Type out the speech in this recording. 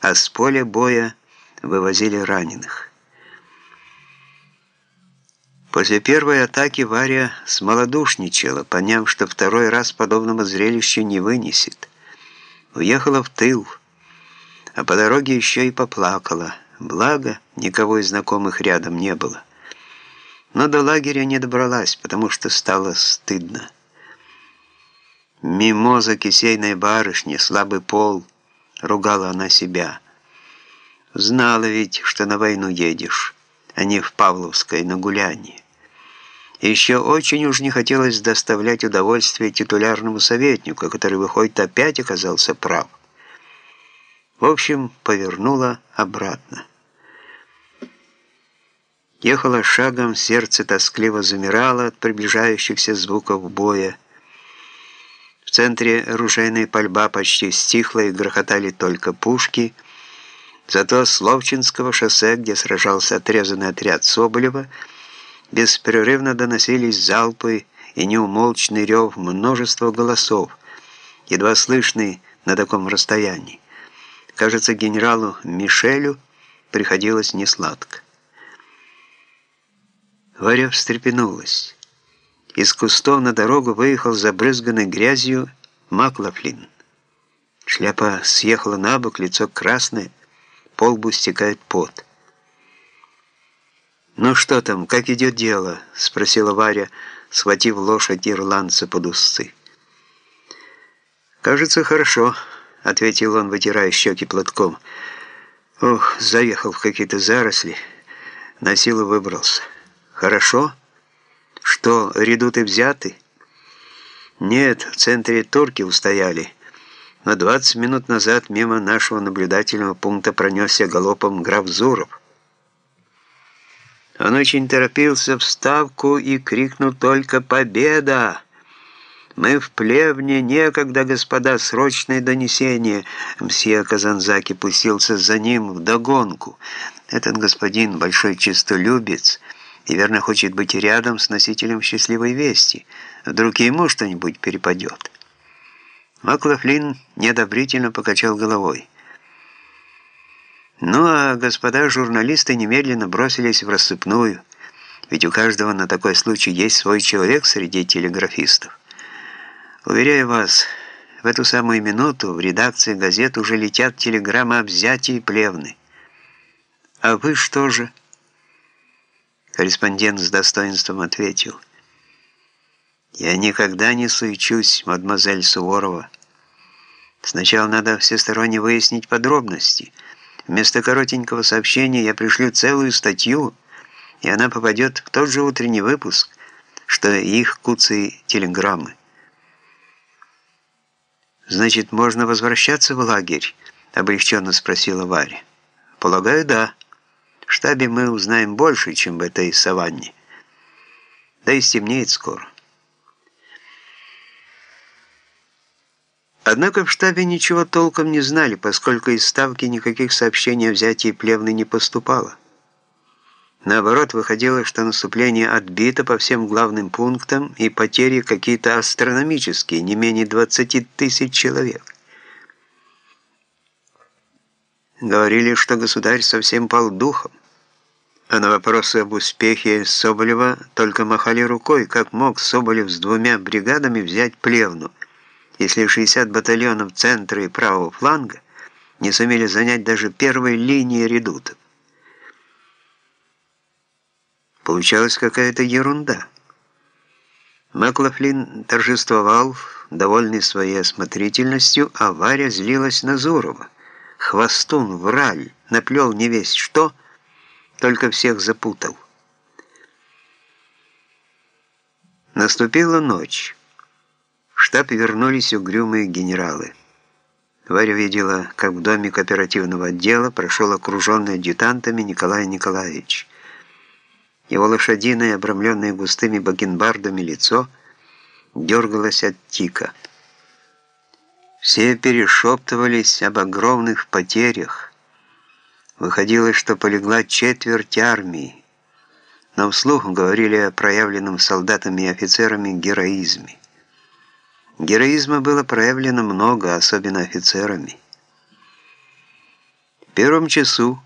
а с поля боя вывозили раненых. После первой атаки Варя смолодушничала, поняв, что второй раз подобного зрелища не вынесет. Уехала в тыл, а по дороге еще и поплакала. Благо, никого из знакомых рядом не было. Но до лагеря не добралась, потому что стало стыдно. Мимоза кисейной барышни, слабый пол, ругала она себя. Знала ведь, что на войну едешь, а не в Павловской на гуляние. Еще очень уж не хотелось доставлять удовольствие титулярному советнику, который, выходит, опять оказался прав. В общем, повернула обратно. Ехала шагом, сердце тоскливо замирало от приближающихся звуков боя. В центре оружейная пальба почти стихла и грохотали только пушки. Зато с Ловчинского шоссе, где сражался отрезанный отряд Соболева, беспрерывно доносились залпы и неумолчный рев множества голосов, едва слышный на таком расстоянии. Кажется, генералу Мишелю приходилось несладко. Варя встрепенулась. Из кустов на дорогу выехал забрызганный грязью Маклафлин. Шляпа съехала на бок, лицо красное, по лбу стекает пот. «Ну что там, как идет дело?» — спросила Варя, схватив лошадь ирландца под усы. «Кажется, хорошо», — ответил он, вытирая щеки платком. «Ох, заехал в какие-то заросли, на силу выбрался. Хорошо? Что, редуты взяты?» «Нет, в центре турки устояли». Но 20 минут назад мимо нашего наблюдательного пункта пронесся галопом граф Зуров. Он очень торопился в ставку и крикнул только «Победа!» «Мы в плевне, некогда, господа, срочное донесение!» Мсье Казанзаки пустился за ним в догонку. Этот господин большой честолюбец и верно хочет быть рядом с носителем счастливой вести. Вдруг ему что-нибудь перепадет. Маклафлин неодобрительно покачал головой. Ну а господа журналисты немедленно бросились в рассыпную, ведь у каждого на такой случай есть свой человек среди телеграфистов. Уверяю вас, в эту самую минуту в редакции газет уже летят телеграммы о взятии Плевны. А вы что же? Корреспондент с достоинством ответил. Я никогда не суечусь, мадемуазель Суворова. Сначала надо всесторонне выяснить подробности – Вместо коротенького сообщения я пришлю целую статью, и она попадет в тот же утренний выпуск, что их куцы телеграммы. «Значит, можно возвращаться в лагерь?» — облегченно спросила Варя. «Полагаю, да. В штабе мы узнаем больше, чем в этой саванне. Да и стемнеет скоро». Однако в штабе ничего толком не знали, поскольку из Ставки никаких сообщений о взятии Плевны не поступало. Наоборот, выходило, что наступление отбито по всем главным пунктам и потери какие-то астрономические, не менее 20 тысяч человек. Говорили, что государь совсем пал духом, а на вопросы об успехе Соболева только махали рукой, как мог Соболев с двумя бригадами взять Плевну – если 60 батальонов центра и правого фланга не сумели занять даже первой линии редутов. Получалась какая-то ерунда. Маклафлин торжествовал, довольный своей осмотрительностью, а Варя злилась на Зурова. Хвостун, враль, наплел не весь что, только всех запутал. Наступила ночь. В штаб вернулись угрюмые генералы. Варя видела, как в доме кооперативного отдела прошел окруженный адъютантами Николай Николаевич. Его лошадиное, обрамленное густыми бакенбардами лицо, дергалось от тика. Все перешептывались об огромных потерях. Выходило, что полегла четверть армии, но вслух говорили о проявленном солдатами и офицерами героизме. Героизма было проявлено много, особенно офицерами. первом часу